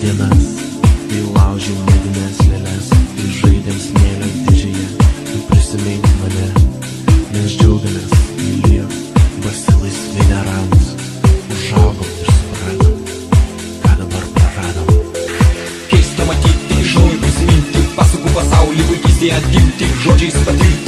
dienas. Kai laužiau medines lėles Ir žaidėm smėlio dėžėje Tu prisimink mane. Mes džiaugiamės, mylėjo Pasilaisvi neramus Užaugom ir supratom Ką dabar praradom. Keista matyti, iš naujo prisiminti Pasakų pasaulį vaikystėje atgimti Žodžiais patirti.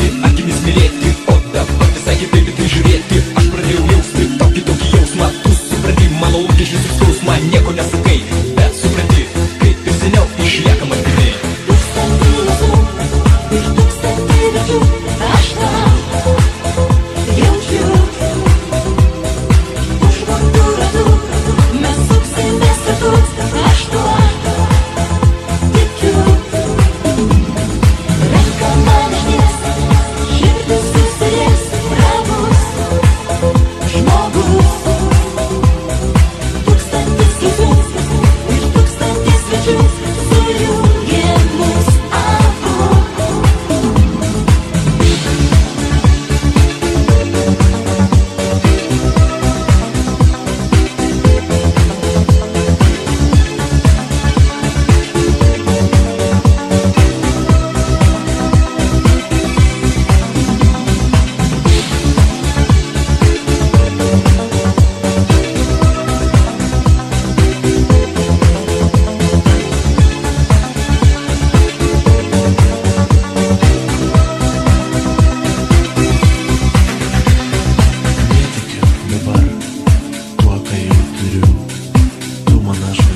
uygulamalar